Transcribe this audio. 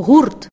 гурт